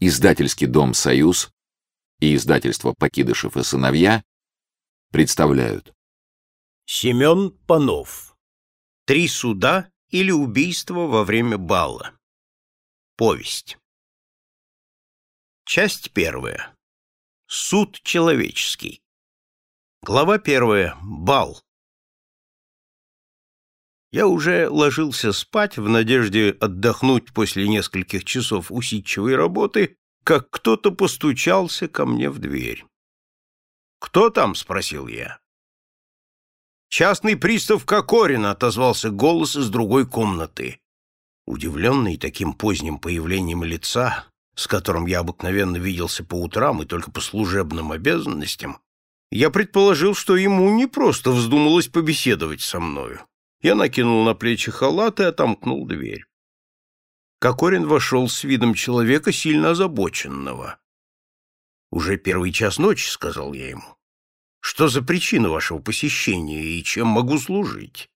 Издательский дом «Союз» и издательство «Покидышев и сыновья» представляют. Семен Панов. Три суда или убийство во время бала. Повесть. Часть первая. Суд человеческий. Глава первая. Бал. Я уже ложился спать в надежде отдохнуть после нескольких часов усидчивой работы, как кто-то постучался ко мне в дверь. «Кто там?» — спросил я. «Частный пристав Кокорин», — отозвался голос из другой комнаты. Удивленный таким поздним появлением лица, с которым я обыкновенно виделся по утрам и только по служебным обязанностям, я предположил, что ему не просто вздумалось побеседовать со мною. Я накинул на плечи халат и отомкнул дверь. Кокорин вошел с видом человека, сильно озабоченного. «Уже первый час ночи», — сказал я ему. «Что за причина вашего посещения и чем могу служить?»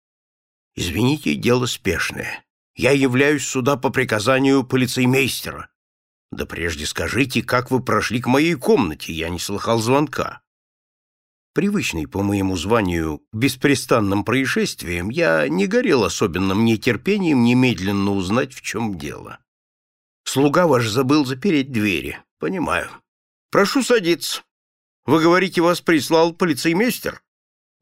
«Извините, дело спешное. Я являюсь сюда по приказанию полицеймейстера. Да прежде скажите, как вы прошли к моей комнате, я не слыхал звонка» привычный по моему званию беспрестанным происшествиям, я не горел особенным нетерпением немедленно узнать, в чем дело. Слуга ваш забыл запереть двери. Понимаю. Прошу садиться. Вы говорите, вас прислал полицеймейстер?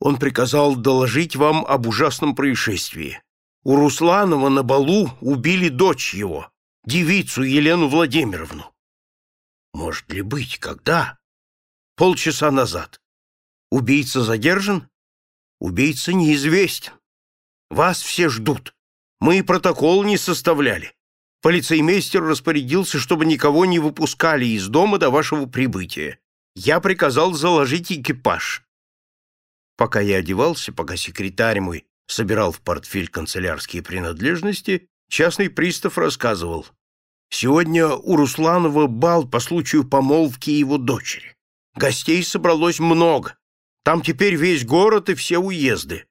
Он приказал доложить вам об ужасном происшествии. У Русланова на балу убили дочь его, девицу Елену Владимировну. Может ли быть, когда? Полчаса назад. Убийца задержан? Убийца неизвестен. Вас все ждут. Мы протокол не составляли. Полицеймейстер распорядился, чтобы никого не выпускали из дома до вашего прибытия. Я приказал заложить экипаж. Пока я одевался, пока секретарь мой собирал в портфель канцелярские принадлежности, частный пристав рассказывал. Сегодня у Русланова бал по случаю помолвки его дочери. Гостей собралось много. Там теперь весь город и все уезды.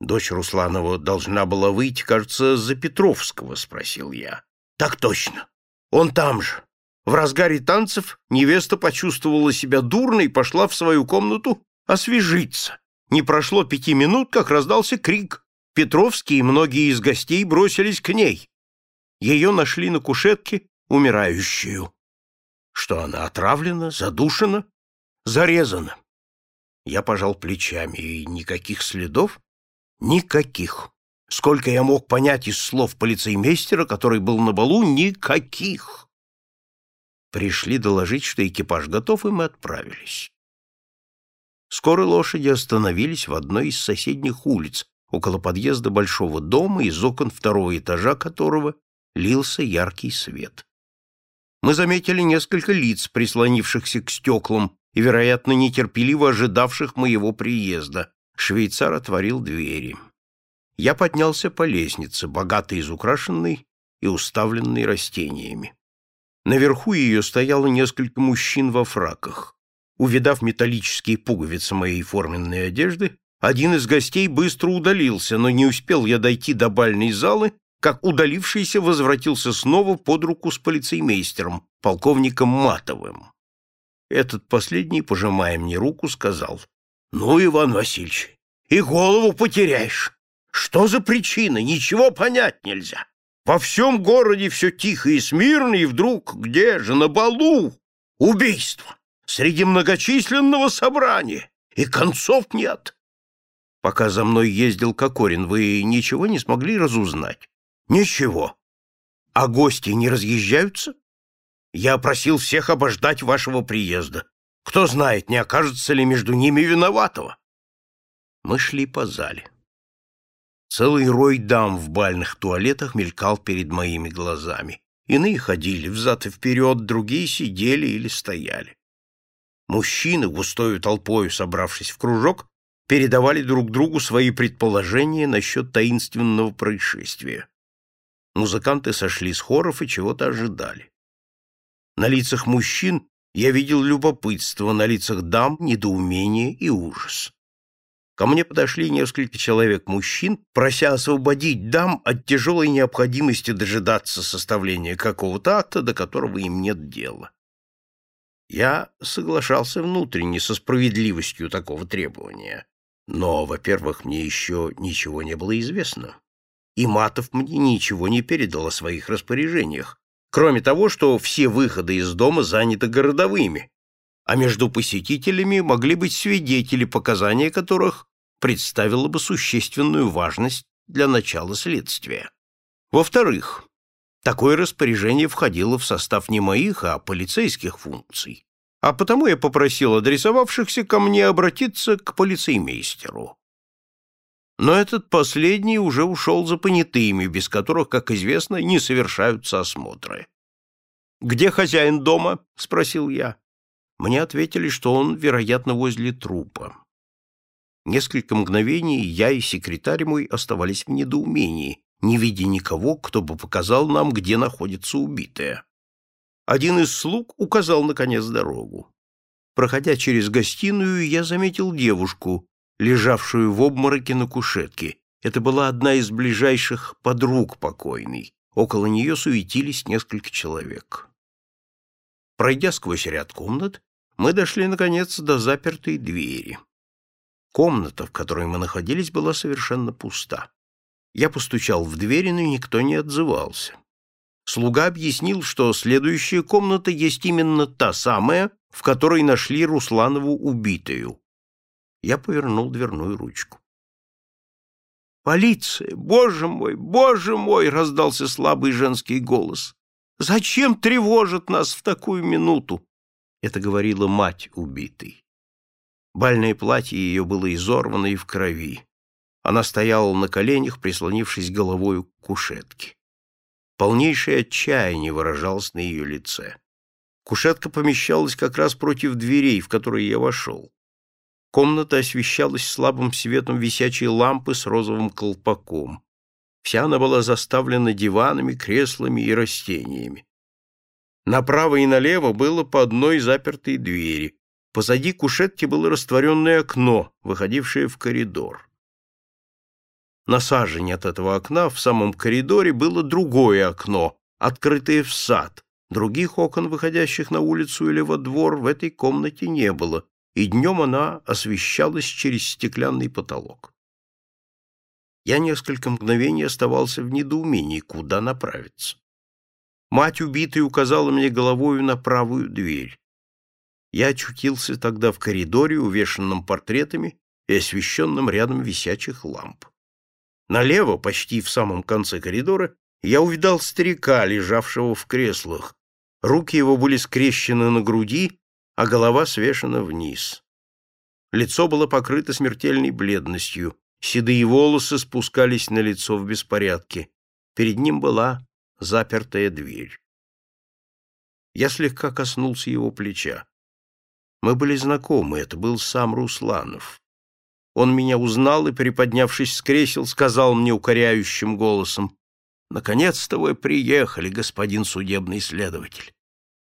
Дочь Русланова должна была выйти, кажется, за Петровского, спросил я. Так точно. Он там же. В разгаре танцев невеста почувствовала себя дурно и пошла в свою комнату освежиться. Не прошло пяти минут, как раздался крик. Петровский и многие из гостей бросились к ней. Ее нашли на кушетке, умирающую. Что она отравлена, задушена, зарезана. Я пожал плечами, и никаких следов? Никаких. Сколько я мог понять из слов полицеймейстера, который был на балу, никаких. Пришли доложить, что экипаж готов, и мы отправились. Скоро лошади остановились в одной из соседних улиц, около подъезда большого дома, из окон второго этажа которого лился яркий свет. Мы заметили несколько лиц, прислонившихся к стеклам, и, вероятно, нетерпеливо ожидавших моего приезда. Швейцар отворил двери. Я поднялся по лестнице, богато изукрашенной и уставленной растениями. Наверху ее стояло несколько мужчин во фраках. Увидав металлические пуговицы моей форменной одежды, один из гостей быстро удалился, но не успел я дойти до бальной залы, как удалившийся возвратился снова под руку с полицеймейстером, полковником Матовым. Этот последний, пожимая мне руку, сказал, «Ну, Иван Васильевич, и голову потеряешь. Что за причина? Ничего понять нельзя. Во всем городе все тихо и смирно, и вдруг где же, на балу? Убийство! Среди многочисленного собрания. И концов нет. Пока за мной ездил Кокорин, вы ничего не смогли разузнать? Ничего. А гости не разъезжаются? Я просил всех обождать вашего приезда. Кто знает, не окажется ли между ними виноватого. Мы шли по зале. Целый рой дам в бальных туалетах мелькал перед моими глазами. Иные ходили взад и вперед, другие сидели или стояли. Мужчины, густою толпою собравшись в кружок, передавали друг другу свои предположения насчет таинственного происшествия. Музыканты сошли с хоров и чего-то ожидали. На лицах мужчин я видел любопытство, на лицах дам — недоумение и ужас. ко мне подошли несколько человек-мужчин, прося освободить дам от тяжелой необходимости дожидаться составления какого-то акта, до которого им нет дела. Я соглашался внутренне со справедливостью такого требования. Но, во-первых, мне еще ничего не было известно. И Матов мне ничего не передал о своих распоряжениях, кроме того, что все выходы из дома заняты городовыми, а между посетителями могли быть свидетели, показания которых представило бы существенную важность для начала следствия. Во-вторых, такое распоряжение входило в состав не моих, а полицейских функций, а потому я попросил адресовавшихся ко мне обратиться к полицеймейстеру. Но этот последний уже ушел за понятыми, без которых, как известно, не совершаются осмотры. «Где хозяин дома?» — спросил я. Мне ответили, что он, вероятно, возле трупа. Несколько мгновений я и секретарь мой оставались в недоумении, не видя никого, кто бы показал нам, где находится убитая. Один из слуг указал, наконец, дорогу. Проходя через гостиную, я заметил девушку, лежавшую в обмороке на кушетке. Это была одна из ближайших подруг покойной. Около нее суетились несколько человек. Пройдя сквозь ряд комнат, мы дошли, наконец, до запертой двери. Комната, в которой мы находились, была совершенно пуста. Я постучал в дверь, но никто не отзывался. Слуга объяснил, что следующая комната есть именно та самая, в которой нашли Русланову убитую. Я повернул дверную ручку. «Полиция! Боже мой! Боже мой!» — раздался слабый женский голос. «Зачем тревожат нас в такую минуту?» — это говорила мать убитой. Бальное платье ее было изорвано и в крови. Она стояла на коленях, прислонившись головой к кушетке. Полнейшее отчаяние выражалось на ее лице. Кушетка помещалась как раз против дверей, в которые я вошел. Комната освещалась слабым светом висячей лампы с розовым колпаком. Вся она была заставлена диванами, креслами и растениями. Направо и налево было по одной запертой двери, Позади кушетки было растворенное окно, выходившее в коридор. На сажене от этого окна в самом коридоре было другое окно, открытое в сад. Других окон, выходящих на улицу или во двор, в этой комнате не было, и днем она освещалась через стеклянный потолок. Я несколько мгновений оставался в недоумении, куда направиться. Мать убитой указала мне головою на правую дверь. Я очутился тогда в коридоре, увешанном портретами и освещенном рядом висячих ламп. Налево, почти в самом конце коридора, я увидал старика, лежавшего в креслах. Руки его были скрещены на груди, а голова свешена вниз. Лицо было покрыто смертельной бледностью, седые волосы спускались на лицо в беспорядке. Перед ним была запертая дверь. Я слегка коснулся его плеча. Мы были знакомы, это был сам Русланов. Он меня узнал и, приподнявшись с кресел, сказал мне укоряющим голосом, «Наконец-то вы приехали, господин судебный следователь.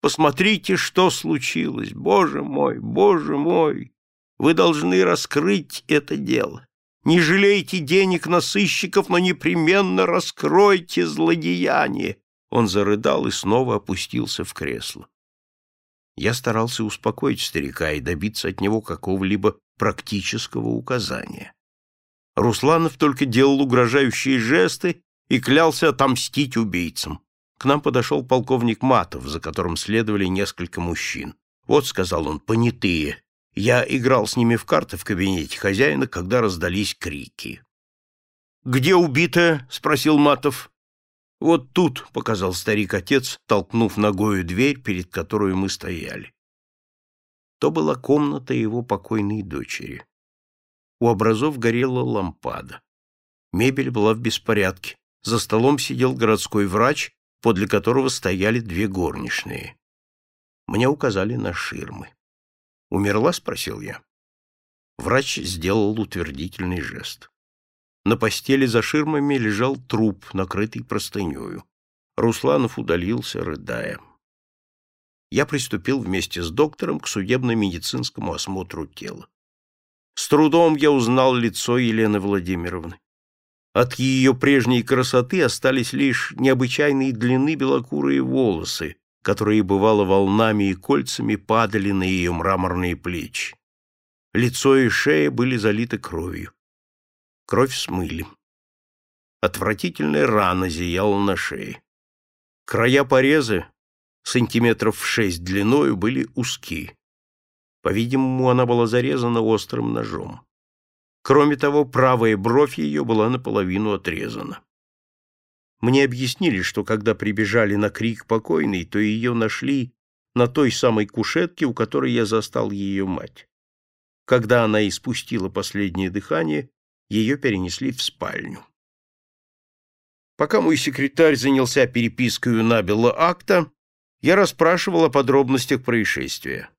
Посмотрите, что случилось. Боже мой, боже мой! Вы должны раскрыть это дело. Не жалейте денег на сыщиков, но непременно раскройте злодеяние!» Он зарыдал и снова опустился в кресло. Я старался успокоить старика и добиться от него какого-либо практического указания. Русланов только делал угрожающие жесты и клялся отомстить убийцам. К нам подошел полковник Матов, за которым следовали несколько мужчин. «Вот», — сказал он, — «понятые. Я играл с ними в карты в кабинете хозяина, когда раздались крики». «Где убитая?» — спросил Матов. «Вот тут», — показал старик-отец, толкнув ногою дверь, перед которой мы стояли. То была комната его покойной дочери. У образов горела лампада. Мебель была в беспорядке. За столом сидел городской врач, подле которого стояли две горничные. Мне указали на ширмы. «Умерла?» — спросил я. Врач сделал утвердительный жест. На постели за ширмами лежал труп, накрытый простынею. Русланов удалился, рыдая. Я приступил вместе с доктором к судебно-медицинскому осмотру тела. С трудом я узнал лицо Елены Владимировны. От ее прежней красоты остались лишь необычайные длины белокурые волосы, которые, бывало, волнами и кольцами падали на ее мраморные плечи. Лицо и шея были залиты кровью. Кровь смыли. Отвратительная рана зияла на шее. Края пореза, сантиметров шесть длиною, были узкие. По-видимому, она была зарезана острым ножом. Кроме того, правая бровь ее была наполовину отрезана. Мне объяснили, что когда прибежали на крик покойной, то ее нашли на той самой кушетке, у которой я застал ее мать. Когда она испустила последнее дыхание, ее перенесли в спальню. Пока мой секретарь занялся перепиской набело акта, я расспрашивал о подробностях происшествия.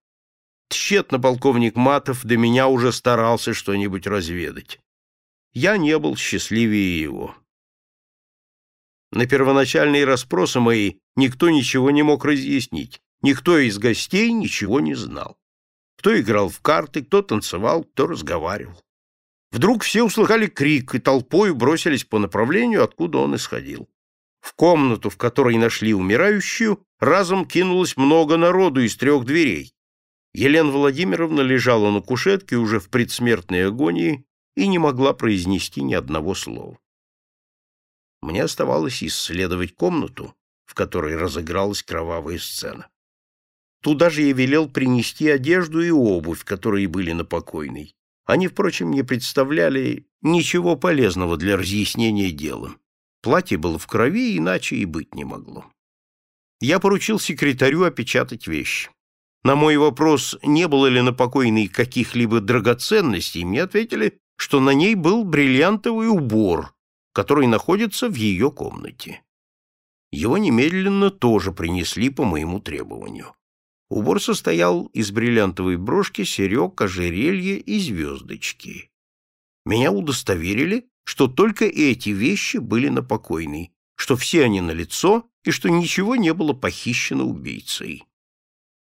Тщетно полковник Матов до меня уже старался что-нибудь разведать. Я не был счастливее его. На первоначальные расспросы мои никто ничего не мог разъяснить, никто из гостей ничего не знал. Кто играл в карты, кто танцевал, кто разговаривал. Вдруг все услыхали крик и толпой бросились по направлению, откуда он исходил. В комнату, в которой нашли умирающую, разом кинулось много народу из трех дверей. Елена Владимировна лежала на кушетке уже в предсмертной агонии и не могла произнести ни одного слова. Мне оставалось исследовать комнату, в которой разыгралась кровавая сцена. Туда же я велел принести одежду и обувь, которые были на покойной. Они, впрочем, не представляли ничего полезного для разъяснения дела. Платье было в крови, иначе и быть не могло. Я поручил секретарю опечатать вещи. На мой вопрос, не было ли на покойной каких-либо драгоценностей, мне ответили, что на ней был бриллиантовый убор, который находится в ее комнате. Его немедленно тоже принесли по моему требованию. Убор состоял из бриллиантовой брошки, серег, ожерелья и звездочки. Меня удостоверили, что только эти вещи были на покойной, что все они на лицо и что ничего не было похищено убийцей.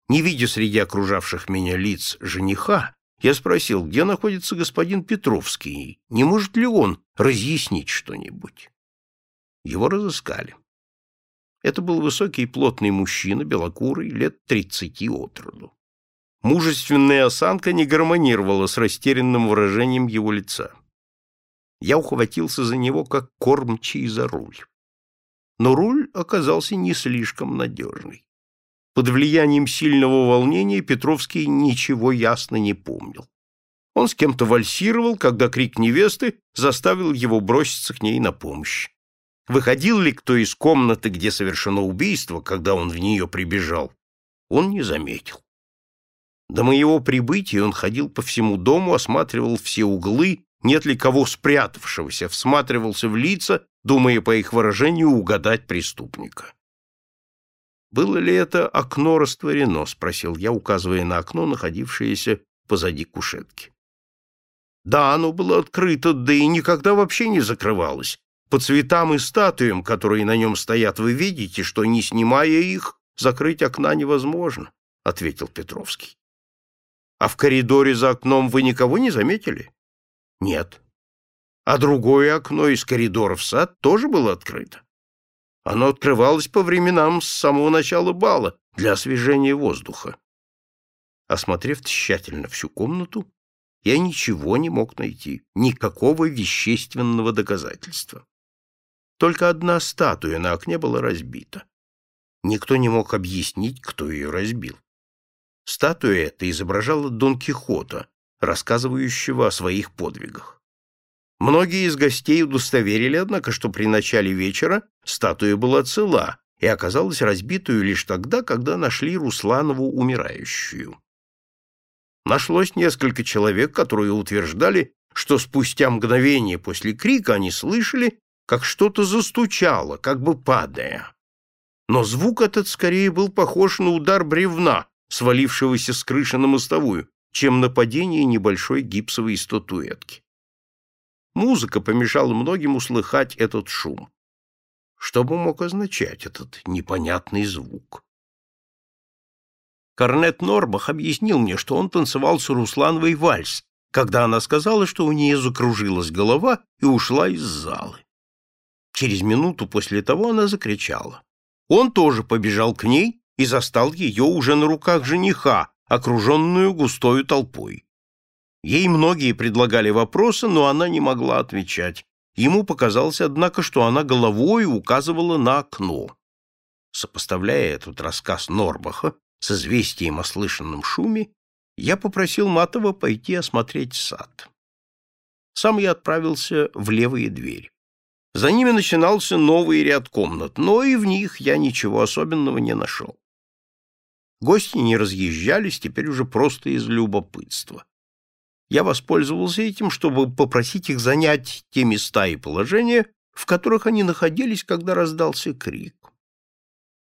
Не видя среди окружавших меня лиц жениха, я спросил, где находится господин Петровский, не может ли он разъяснить что-нибудь. Его разыскали. Это был высокий и плотный мужчина, белокурый, лет тридцати от роду. Мужественная осанка не гармонировала с растерянным выражением его лица. Я ухватился за него, как кормчий за руль. Но руль оказался не слишком надежный. Под влиянием сильного волнения Петровский ничего ясно не помнил. Он с кем-то вальсировал, когда крик невесты заставил его броситься к ней на помощь. Выходил ли кто из комнаты, где совершено убийство, когда он в нее прибежал, он не заметил. До моего прибытия он ходил по всему дому, осматривал все углы, нет ли кого спрятавшегося, всматривался в лица, думая по их выражению угадать преступника. «Было ли это окно растворено?» — спросил я, указывая на окно, находившееся позади кушетки. «Да, оно было открыто, да и никогда вообще не закрывалось. По цветам и статуям, которые на нем стоят, вы видите, что, не снимая их, закрыть окна невозможно», — ответил Петровский. «А в коридоре за окном вы никого не заметили?» «Нет». «А другое окно из коридора в сад тоже было открыто?» Оно открывалось по временам с самого начала бала для освежения воздуха. Осмотрев тщательно всю комнату, я ничего не мог найти, никакого вещественного доказательства. Только одна статуя на окне была разбита. Никто не мог объяснить, кто ее разбил. Статуя эта изображала Дон Кихота, рассказывающего о своих подвигах. Многие из гостей удостоверили, однако, что при начале вечера статуя была цела и оказалась разбитую лишь тогда, когда нашли Русланову умирающую. Нашлось несколько человек, которые утверждали, что спустя мгновение после крика они слышали, как что-то застучало, как бы падая. Но звук этот скорее был похож на удар бревна, свалившегося с крыши на мостовую, чем на падение небольшой гипсовой статуэтки. Музыка помешала многим услыхать этот шум. Что бы мог означать этот непонятный звук? Корнет Норбах объяснил мне, что он танцевал с Руслановой вальс, когда она сказала, что у нее закружилась голова и ушла из залы. Через минуту после того она закричала. Он тоже побежал к ней и застал ее уже на руках жениха, окруженную густою толпой. Ей многие предлагали вопросы, но она не могла отвечать. Ему показалось, однако, что она головой указывала на окно. Сопоставляя этот рассказ Норбаха с известием о слышанном шуме, я попросил Матова пойти осмотреть сад. Сам я отправился в левые двери. За ними начинался новый ряд комнат, но и в них я ничего особенного не нашел. Гости не разъезжались теперь уже просто из любопытства. Я воспользовался этим, чтобы попросить их занять те места и положения, в которых они находились, когда раздался крик.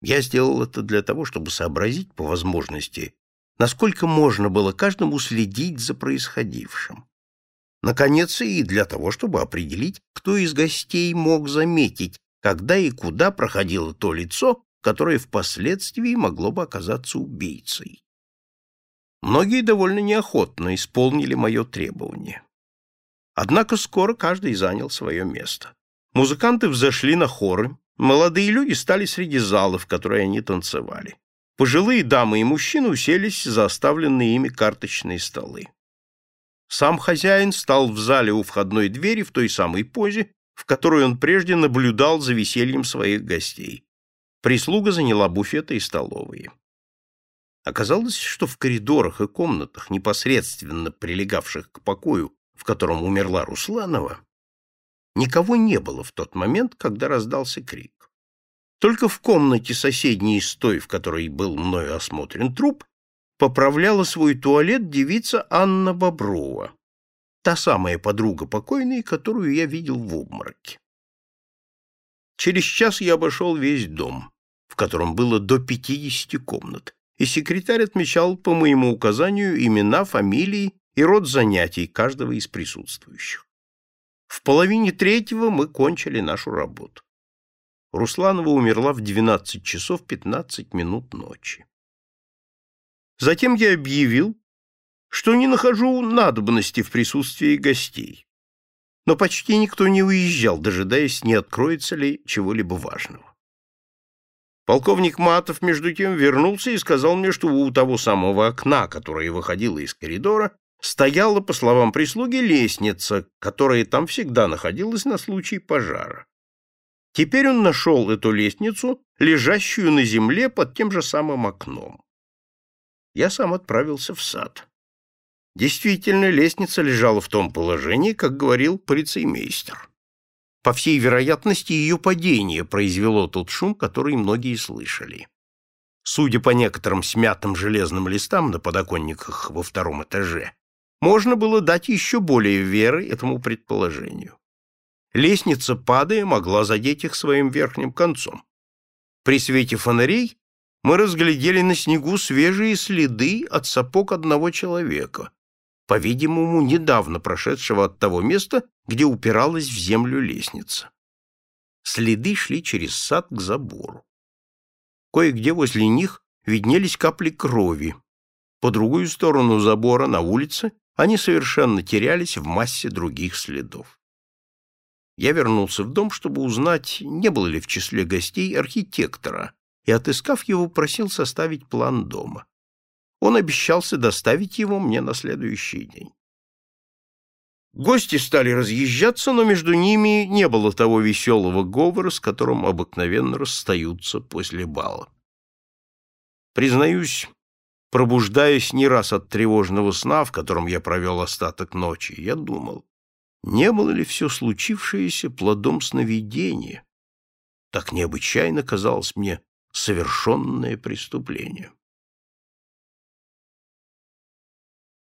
Я сделал это для того, чтобы сообразить по возможности, насколько можно было каждому следить за происходившим. Наконец, и для того, чтобы определить, кто из гостей мог заметить, когда и куда проходило то лицо, которое впоследствии могло бы оказаться убийцей. Многие довольно неохотно исполнили мое требование. Однако скоро каждый занял свое место. Музыканты взошли на хоры, молодые люди стали среди залов, в которые они танцевали. Пожилые дамы и мужчины уселись за оставленные ими карточные столы. Сам хозяин стал в зале у входной двери в той самой позе, в которой он прежде наблюдал за весельем своих гостей. Прислуга заняла буфеты и столовые. Оказалось, что в коридорах и комнатах, непосредственно прилегавших к покою, в котором умерла Русланова, никого не было в тот момент, когда раздался крик. Только в комнате соседней с той, в которой был мною осмотрен труп, поправляла свой туалет девица Анна Боброва, та самая подруга покойной, которую я видел в обмороке. Через час я обошел весь дом, в котором было до пятидесяти комнат, и секретарь отмечал по моему указанию имена, фамилии и род занятий каждого из присутствующих. В половине третьего мы кончили нашу работу. Русланова умерла в 12 часов 15 минут ночи. Затем я объявил, что не нахожу надобности в присутствии гостей. Но почти никто не уезжал, дожидаясь, не откроется ли чего-либо важного. Полковник Матов, между тем, вернулся и сказал мне, что у того самого окна, которое выходило из коридора, стояла, по словам прислуги, лестница, которая там всегда находилась на случай пожара. Теперь он нашел эту лестницу, лежащую на земле под тем же самым окном я сам отправился в сад. Действительно, лестница лежала в том положении, как говорил полицеймейстер. По всей вероятности, ее падение произвело тот шум, который многие слышали. Судя по некоторым смятым железным листам на подоконниках во втором этаже, можно было дать еще более веры этому предположению. Лестница, падая, могла задеть их своим верхним концом. При свете фонарей мы разглядели на снегу свежие следы от сапог одного человека, по-видимому, недавно прошедшего от того места, где упиралась в землю лестница. Следы шли через сад к забору. Кое-где возле них виднелись капли крови. По другую сторону забора, на улице, они совершенно терялись в массе других следов. Я вернулся в дом, чтобы узнать, не было ли в числе гостей архитектора, и, отыскав его, просил составить план дома. Он обещался доставить его мне на следующий день. Гости стали разъезжаться, но между ними не было того веселого говора, с которым обыкновенно расстаются после бала. Признаюсь, пробуждаясь не раз от тревожного сна, в котором я провел остаток ночи, я думал, не было ли все случившееся плодом сновидения. Так необычайно казалось мне совершенное преступление.